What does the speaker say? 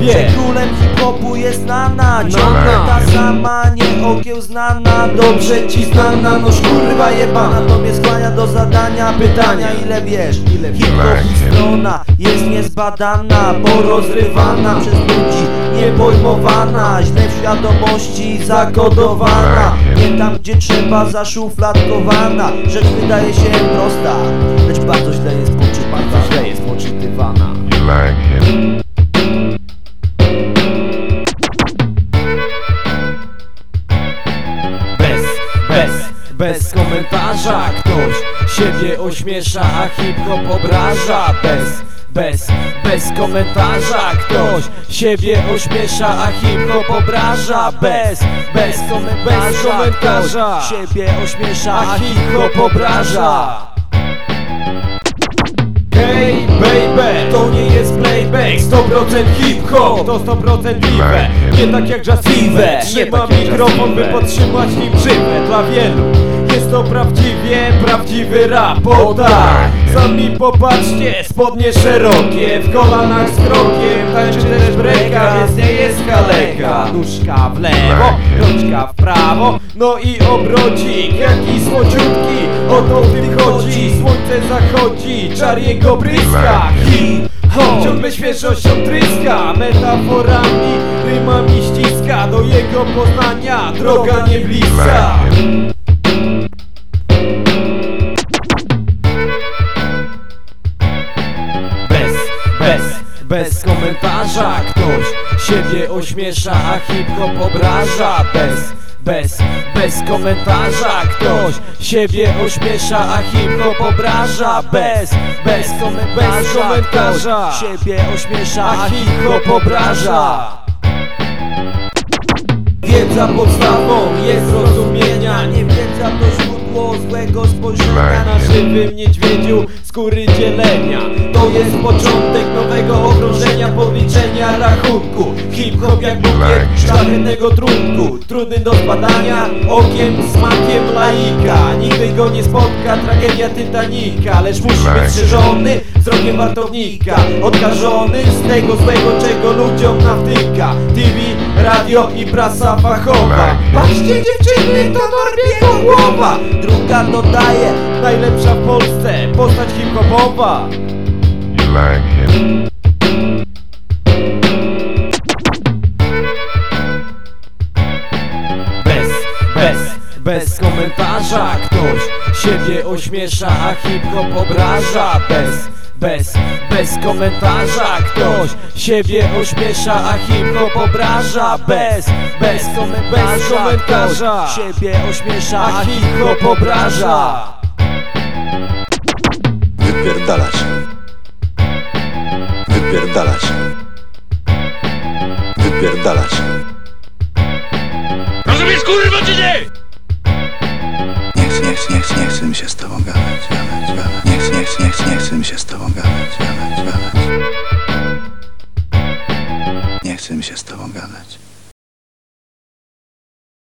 Wie. Że królem hip-hopu jest Nana. Ciągle ta sama, nie okiełznana. Dobrze ci znana, no kurwa jebana. To mnie skłania do zadania. Pytania Ile wiesz, ile hip-hop strona Jest niezbadana, porozrywana Przez ludzi niepojmowana. Źle w świadomości zakodowana. Nie tam gdzie trzeba zaszufladkowana. Rzecz wydaje się prosta komentarza. Ktoś siebie ośmiesza, a hip-hop obraża. Bez, bez, bez komentarza. Ktoś siebie ośmiesza, a hip-hop obraża. Bez, bez komentarza, bez komentarza. Siebie ośmiesza, a hip-hop obraża. Hej baby, to nie jest playback. 100% hip-hop, to 100% liwe. Nie tak jak Just Live Trzyma tak mikrofon, by Live. podtrzymać nim żywę Dla wielu jest to prawdziwie, prawdziwy rap. O tak, sami popatrzcie, spodnie szerokie W kolanach z krokiem, tańczy też breka Więc nie jest kaleka. Nóżka w lewo, rączka w prawo. No i obrodzik, jaki słodziutki. O to w tym chodzi, słońce zachodzi Czar jego bryska. Hip hop, ciągle świeżością tryska. Metaforami, rymami ściska. Do jego poznania droga nie bez, komentarza Ktoś siebie ośmiesza, a hip-hop obraża. Bez, bez, bez komentarza Ktoś siebie ośmiesza, a hip-hop obraża. Bez, bez bez komentarza Siebie ośmiesza, A hip-hop obraża. Wiedza podstawą jest zrozumienia Nie wiedza to złego spojrzenia na żywym niedźwiedziu skóry dzielenia. To jest początek nowego okrążenia podliczenia rachunku. Hip-hop jak bukiet szlachetnego trunku. Trudny do zbadania, okiem, smakiem laika. Nigdy go nie spotka tragedia Titanica. Lecz musi być strzeżony wzrokiem wartownika. Odkażony z tego złego, czego ludziom nawtyka. TV, radio i prasa fachowa. Patrzcie dziewczyny, to Norbiego głowa. Druga dodaje Najlepsza w Polsce postać hip-hopowa. You like him. Bez, bez, bez komentarza. Ktoś siebie ośmiesza, a hip-hop obraża. Bez, bez, bez komentarza Ktoś siebie ośmiesza, a hip-hop obraża Bez, bez komentarza, bez komentarza Siebie ośmiesza, A hip-hop obraża Wypierdalać. Wypierdalać. Wypierdalać. Rozumiesz kurwa czy nie? Nie chcę, nie chcę, nie chcę, nie chcę mi się z tobą gadać nie chcę mi się z tobą gadać.